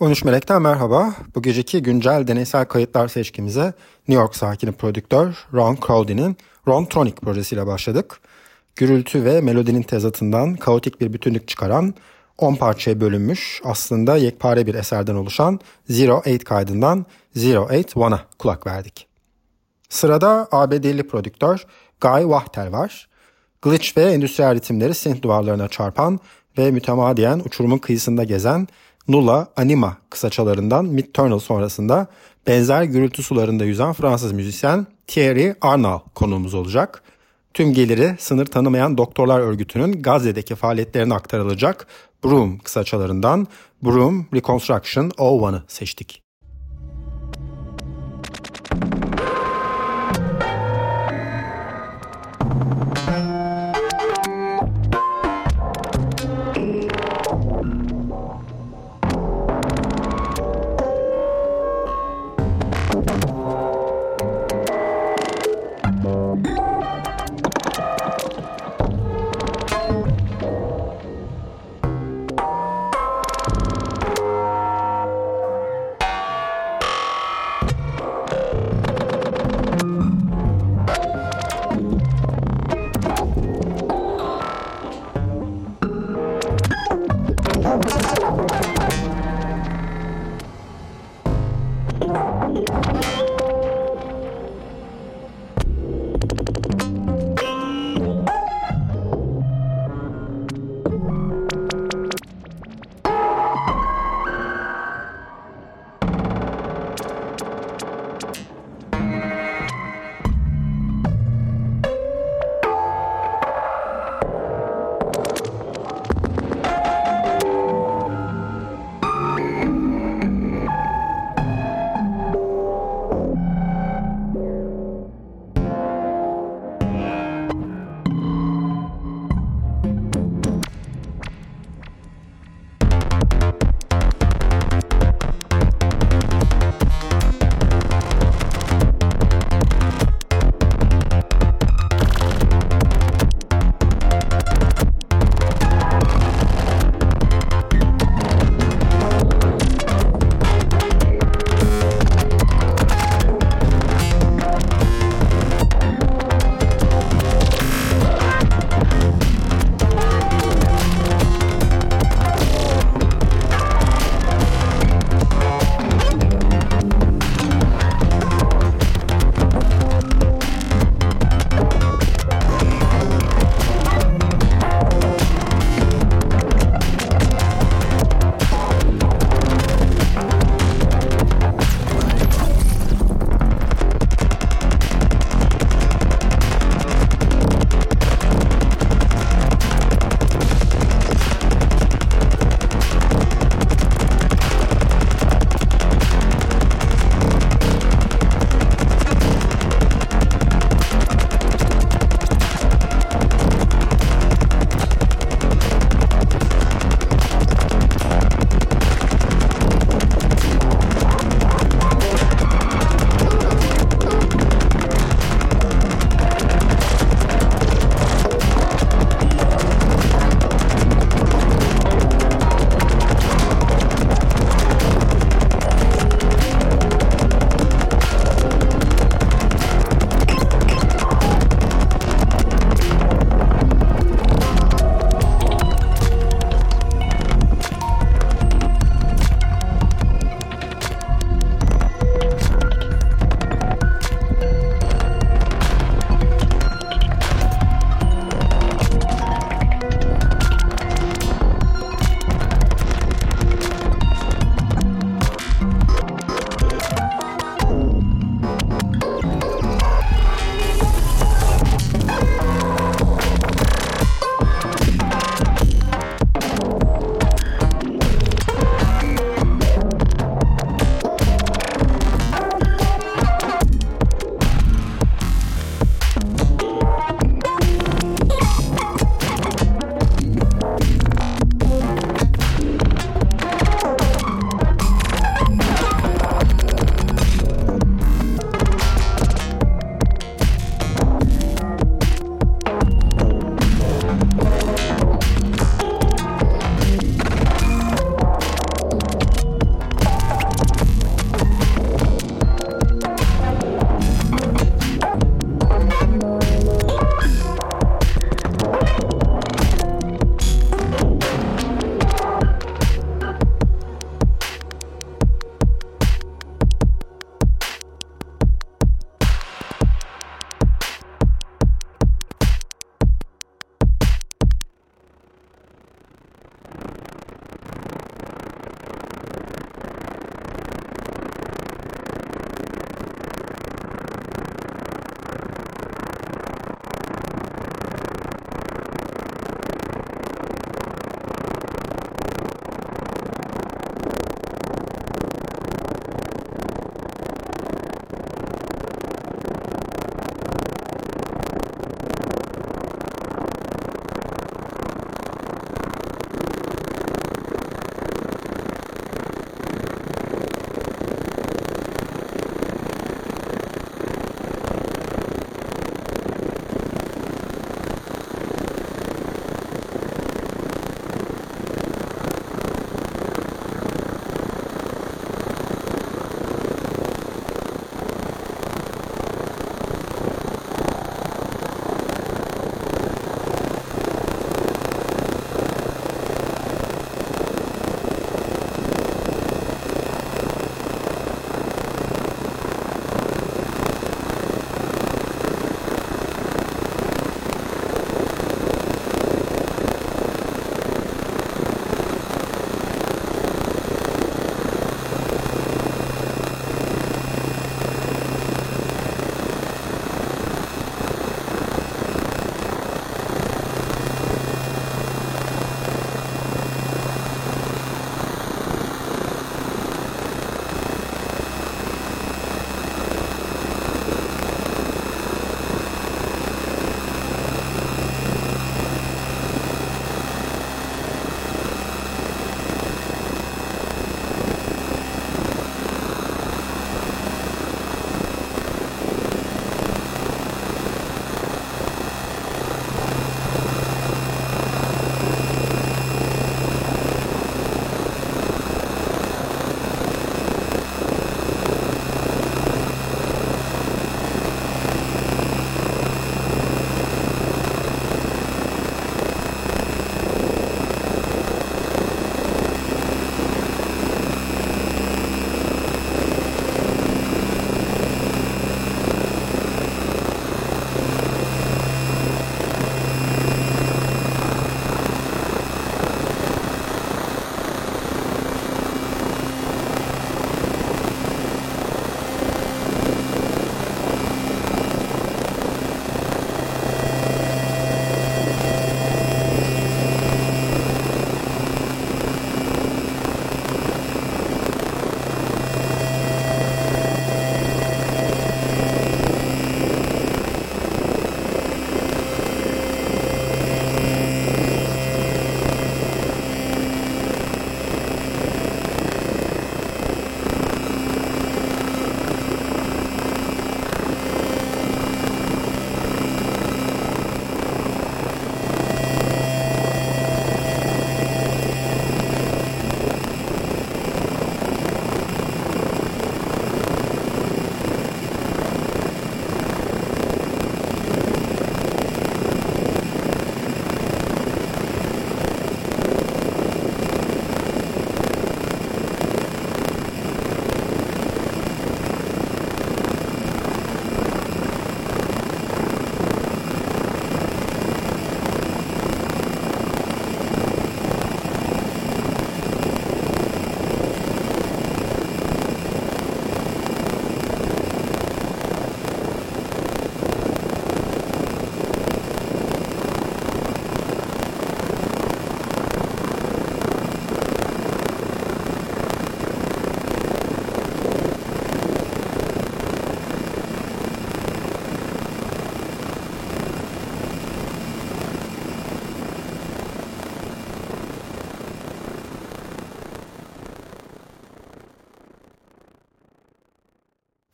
13 Melek'ten merhaba. Bu geceki güncel deneysel kayıtlar seçkimize New York sakini prodüktör Ron Crowdy'nin Ron Tronic projesiyle başladık. Gürültü ve melodinin tezatından kaotik bir bütünlük çıkaran 10 parçaya bölünmüş aslında yekpare bir eserden oluşan Zero Eight kaydından Zero Eight One'a kulak verdik. Sırada ABD'li prodüktör Guy Wachtel var. Glitch ve endüstriyel ritimleri synth duvarlarına çarpan ve mütemadiyen uçurumun kıyısında gezen Nula Anima kısaçalarından Midturnal sonrasında benzer gürültü sularında yüzen Fransız müzisyen Thierry Arnaud konuğumuz olacak. Tüm geliri sınır tanımayan doktorlar örgütünün Gazze'deki faaliyetlerine aktarılacak Broom kısaçalarından Broom Reconstruction 01'ı seçtik.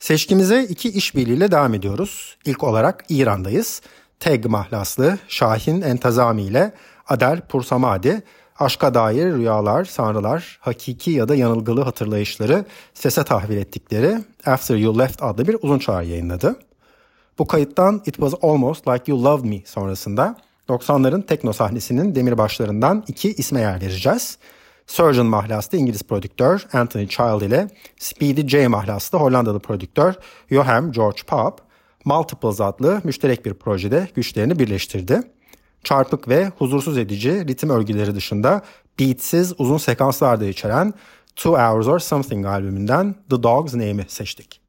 Seçkimize iki işbirliğiyle devam ediyoruz. İlk olarak İran'dayız. Teg mahlaslı Şahin Entazami ile Adel Pursamadi aşka dair rüyalar, sanrılar, hakiki ya da yanılgılı hatırlayışları sese tahvil ettikleri After You Left adlı bir uzun çağrı yayınladı. Bu kayıttan It Was Almost Like You Loved Me sonrasında 90'ların tekno sahnesinin demirbaşlarından iki isme yer vereceğiz. Surgeon mahlaslı İngiliz prodüktör Anthony Child ile Speedy J mahlaslı Hollandalı prodüktör Johan George Pop, Multiples adlı müşterek bir projede güçlerini birleştirdi. Çarpık ve huzursuz edici ritim örgüleri dışında beatsiz uzun sekanslar da içeren Two Hours or Something albümünden The Dog's Name'i seçtik.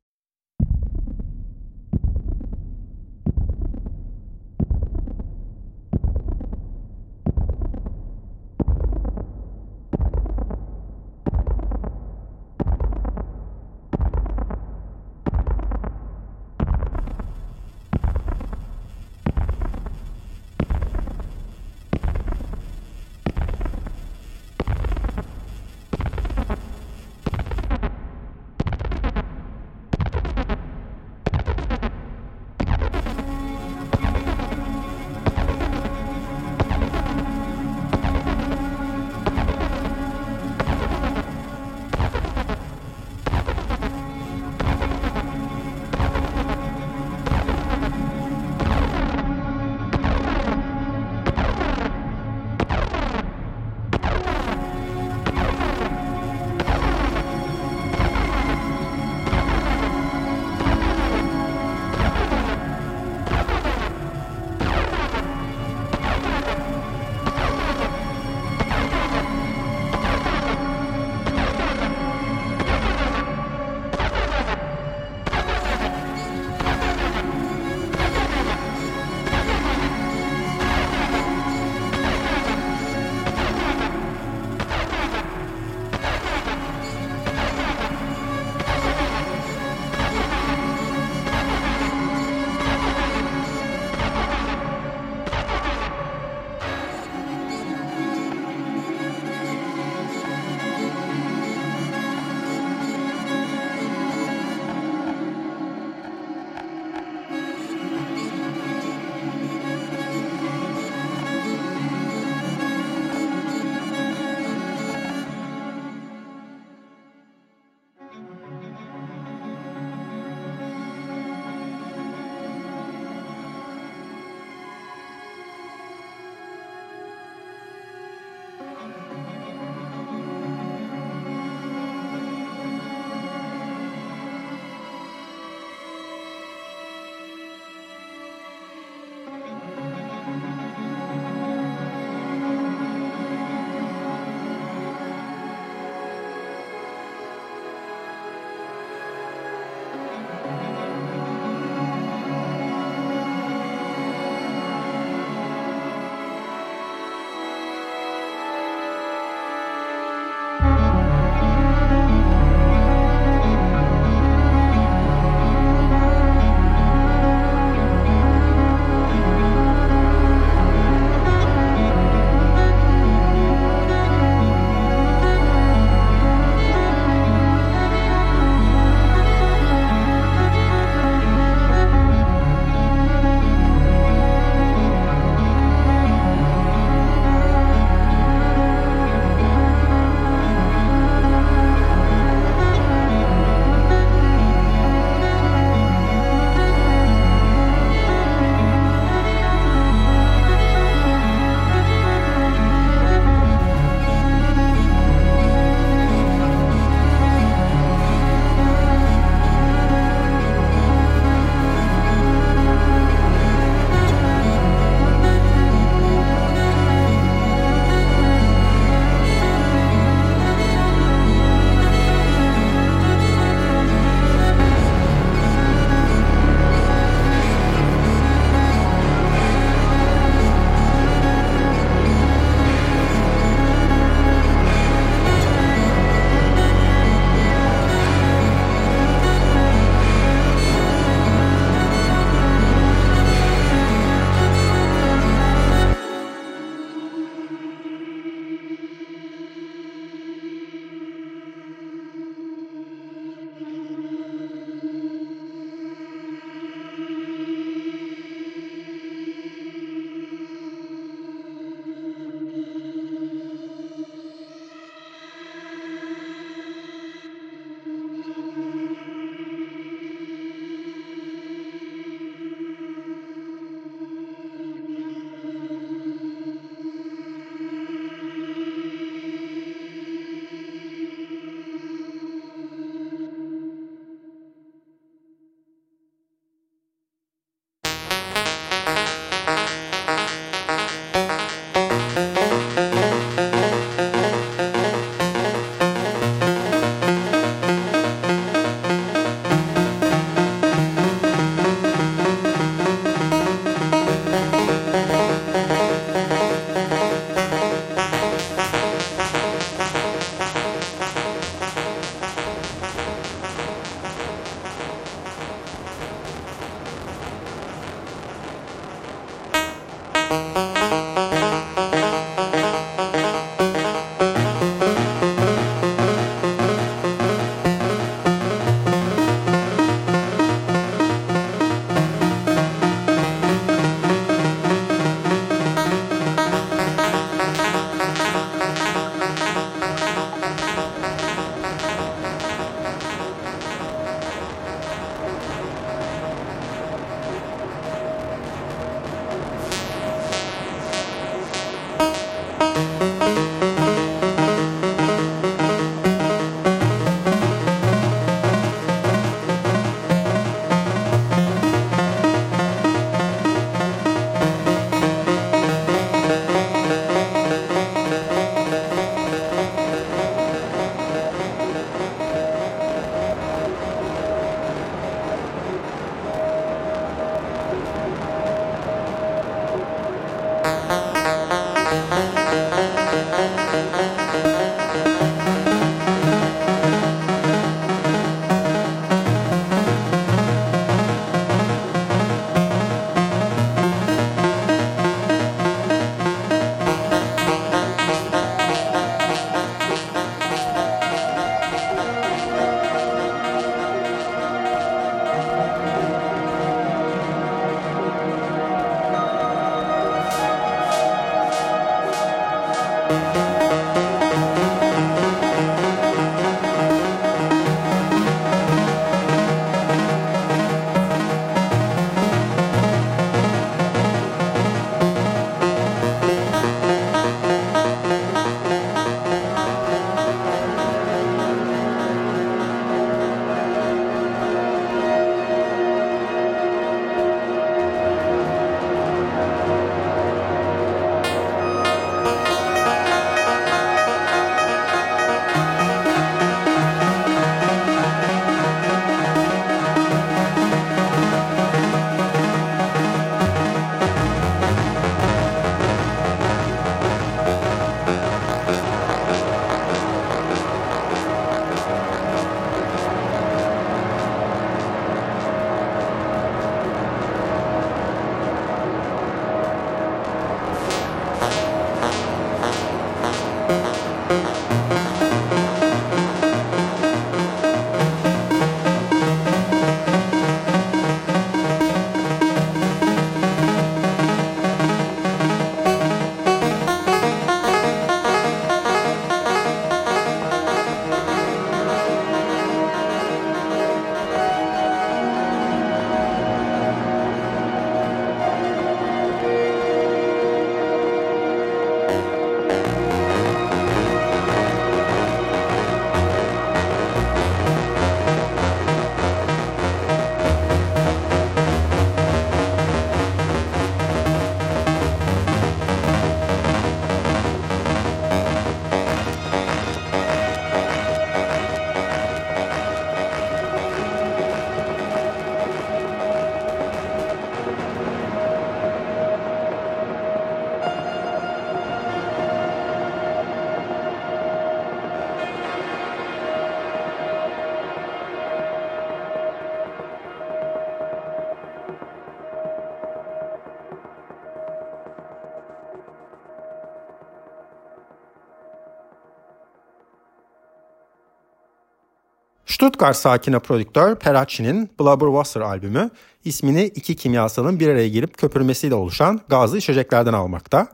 Stuttgart sakini prodüktör Peracci'nin Blubberwasser albümü ismini iki kimyasalın bir araya gelip köpürmesiyle oluşan gazlı içeceklerden almakta.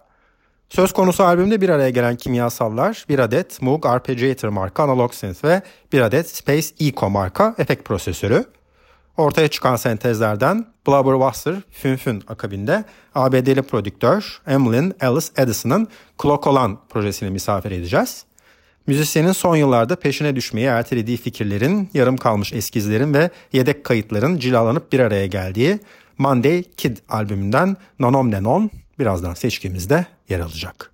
Söz konusu albümde bir araya gelen kimyasallar bir adet Moog Arpeggiator marka analog synth ve bir adet Space Eco marka efekt prosesörü. Ortaya çıkan sentezlerden Blubberwasser Fünfün akabinde ABD'li prodüktör Emlyn Alice Edison'ın Clock Olan projesini misafir edeceğiz. Müzisyenin son yıllarda peşine düşmeyi ertelediği fikirlerin, yarım kalmış eskizlerin ve yedek kayıtların cilalanıp bir araya geldiği Monday Kid albümünden Nonom Nenon birazdan seçkimizde yer alacak.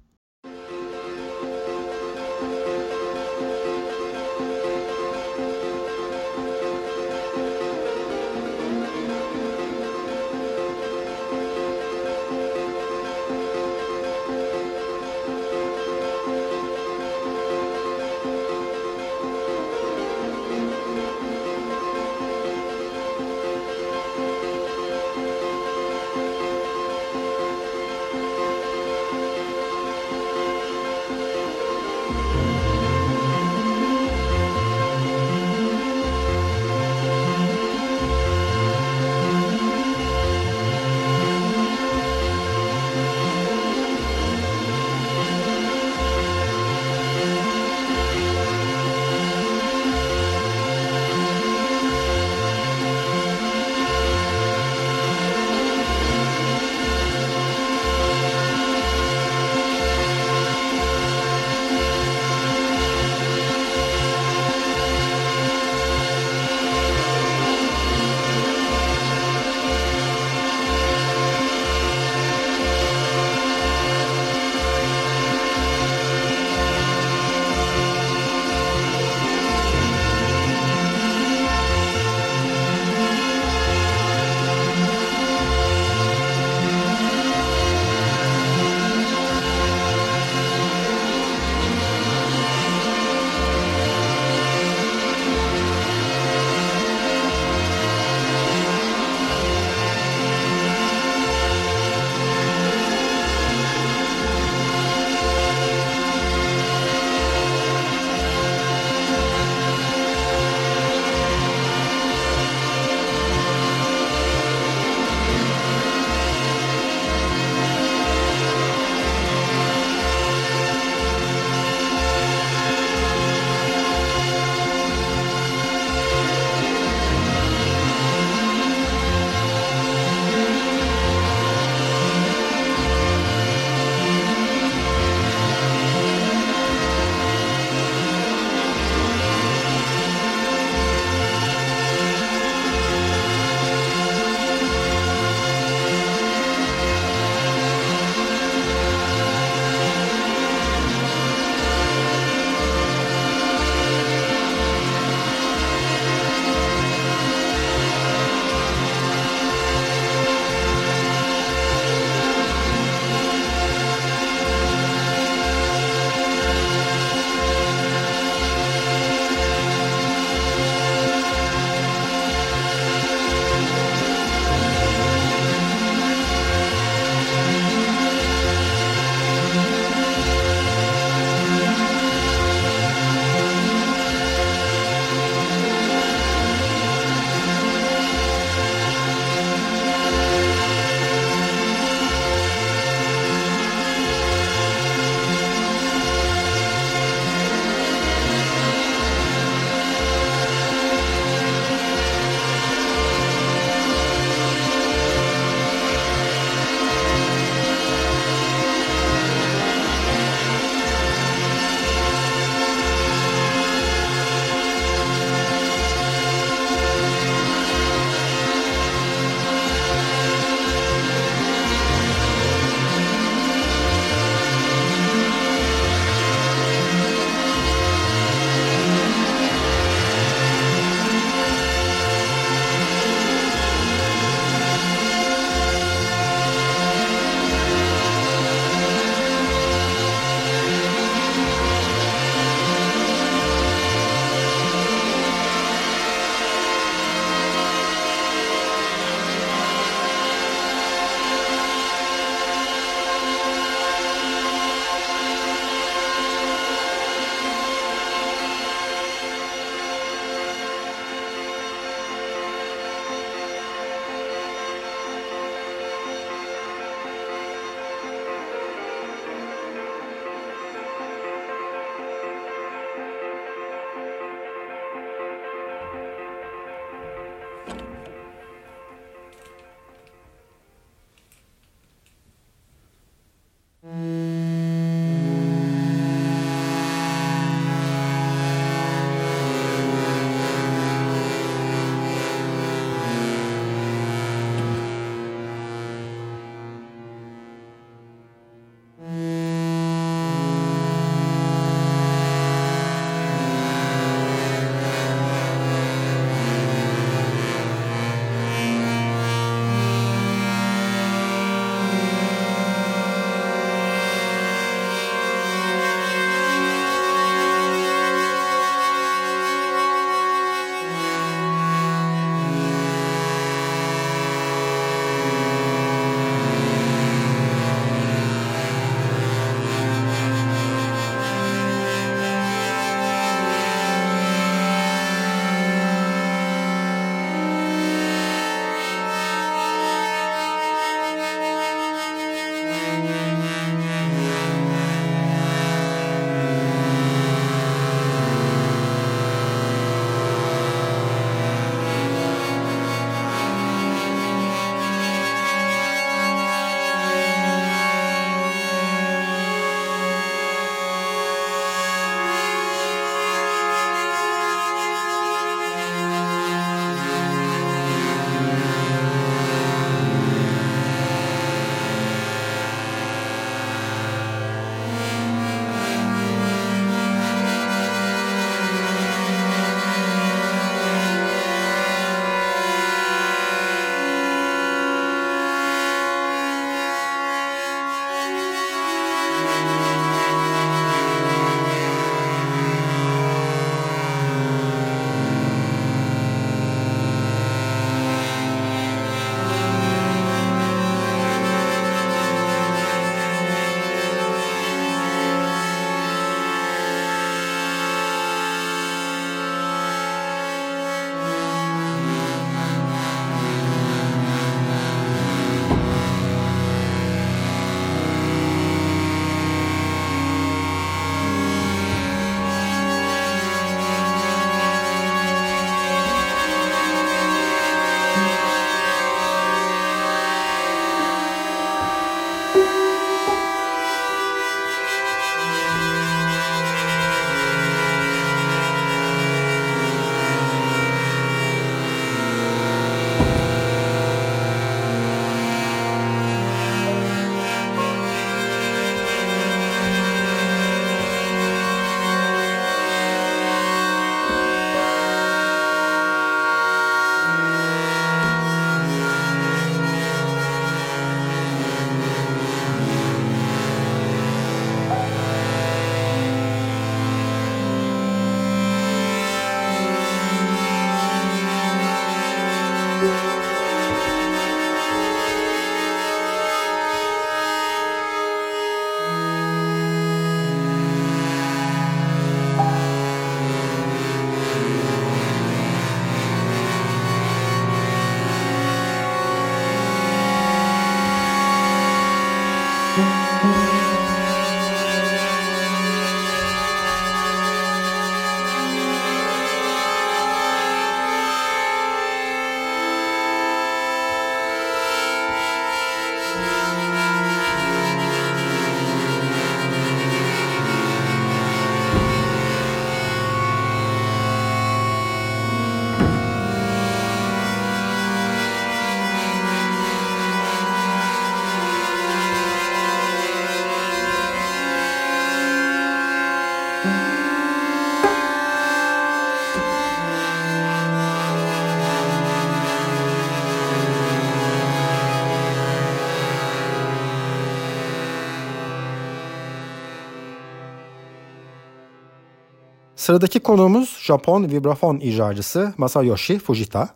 Sıradaki konuğumuz Japon vibrafon icracısı Masayoshi Fujita.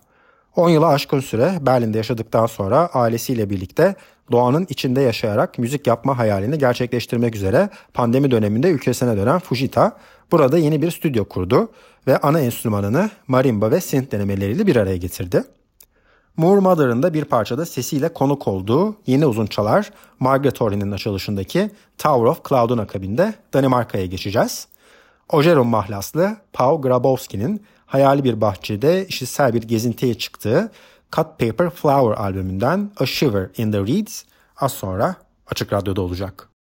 10 yılı aşkın süre Berlin'de yaşadıktan sonra ailesiyle birlikte doğanın içinde yaşayarak müzik yapma hayalini gerçekleştirmek üzere pandemi döneminde ülkesine dönen Fujita burada yeni bir stüdyo kurdu ve ana enstrümanını marimba ve synth denemeleriyle bir araya getirdi. Moore Mother'ın da bir parçada sesiyle konuk olduğu yeni uzun çalar Margaret açılışındaki Tower of Cloud'un akabinde Danimarka'ya geçeceğiz. Ojeron mahlaslı Pau Grabowski'nin hayali bir bahçede işitsel bir gezintiye çıktığı Cut Paper Flower albümünden A Shiver in the Reeds az sonra Açık Radyo'da olacak.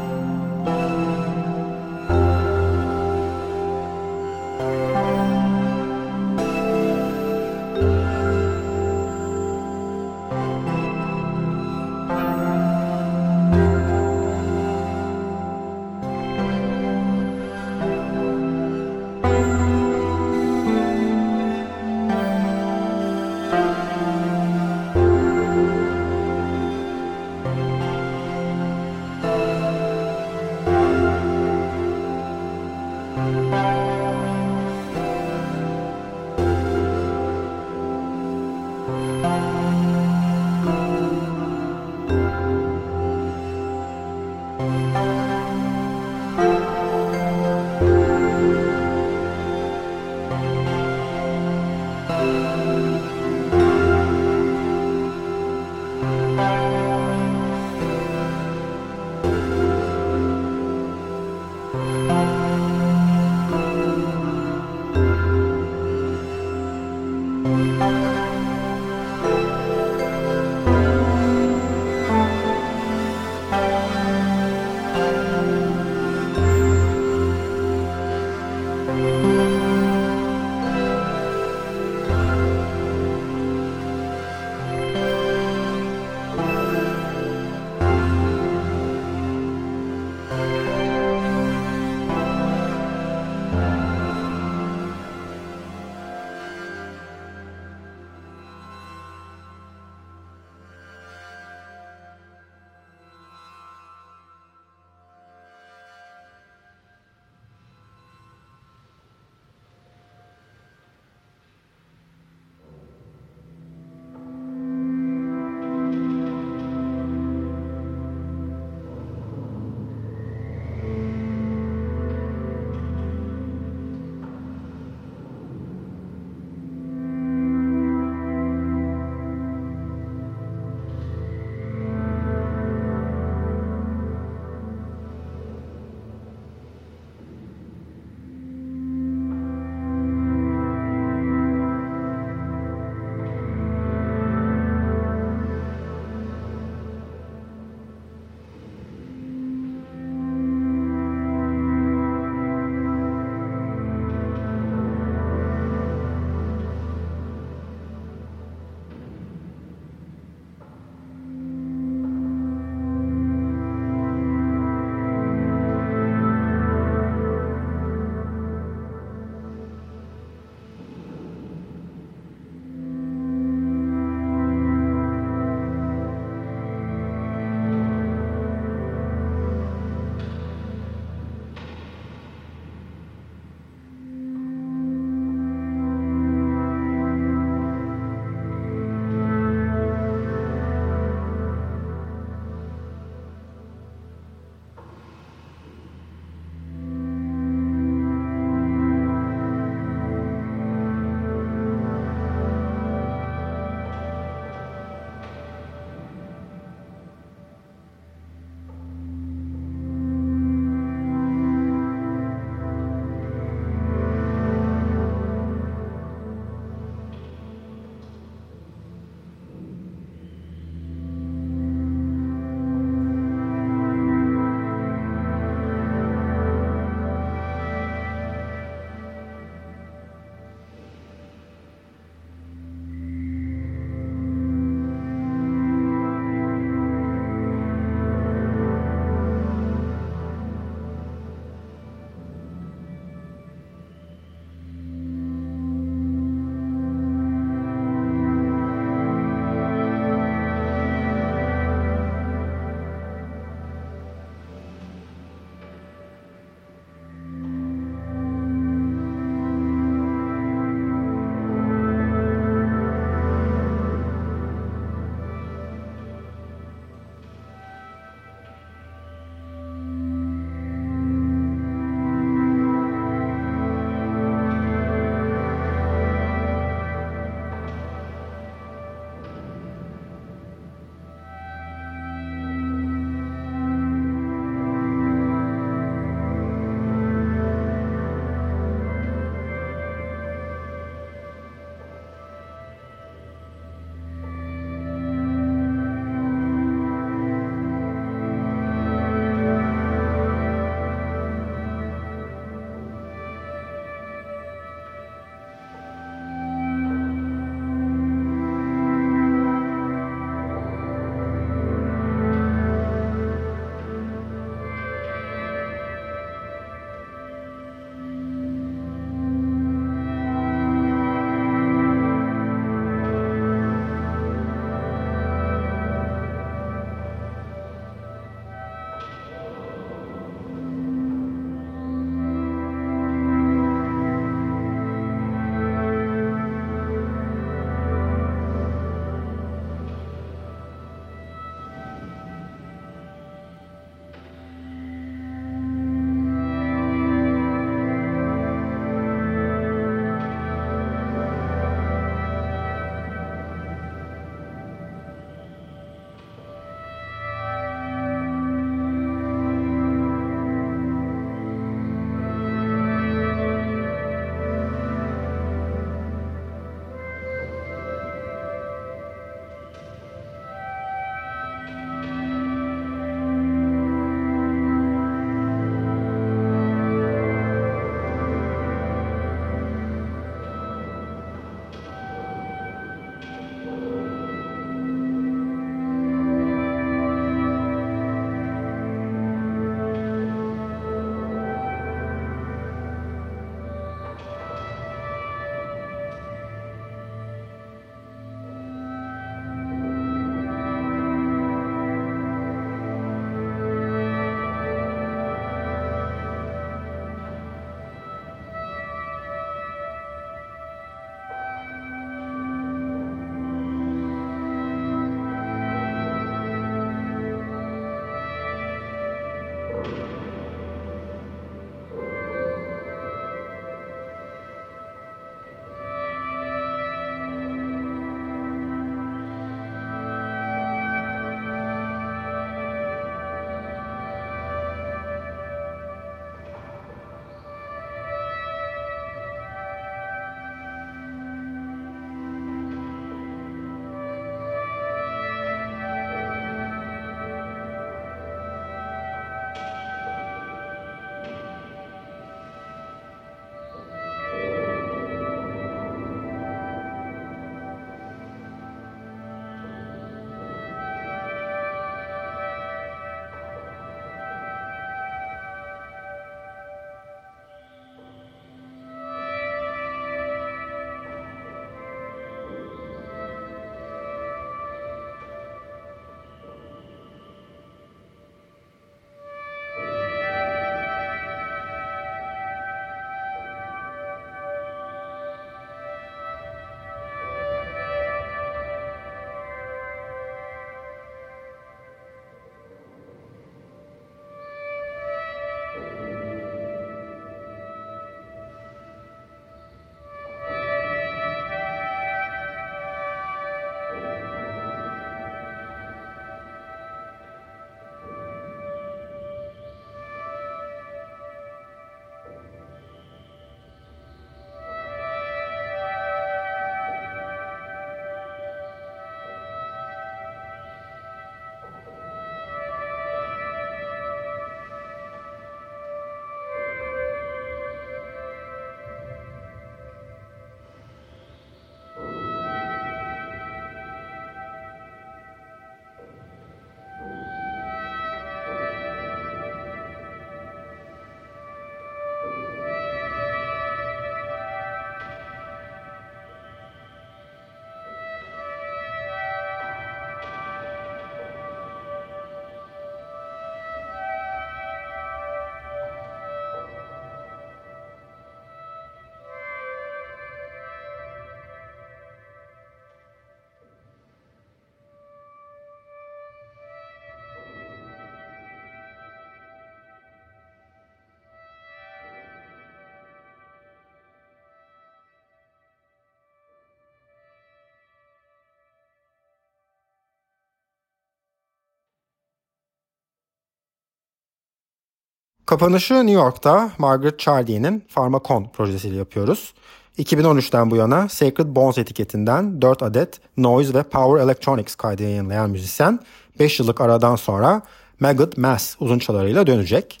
Kapanışı New York'ta Margaret Chardy'nin Pharmacon projesiyle yapıyoruz. 2013'ten bu yana Sacred Bones etiketinden 4 adet Noise ve Power Electronics kaydı yayınlayan müzisyen 5 yıllık aradan sonra Maggot Mass uzun çalarıyla dönecek.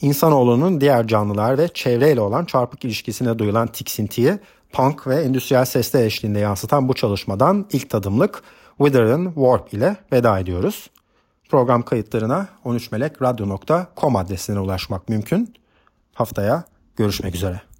İnsanoğlunun diğer canlılar ve çevreyle olan çarpık ilişkisine duyulan tiksintiyi punk ve endüstriyel sesler eşliğinde yansıtan bu çalışmadan ilk tadımlık Withering Warp ile veda ediyoruz. Program kayıtlarına 13melekradyo.com adresine ulaşmak mümkün. Haftaya görüşmek üzere.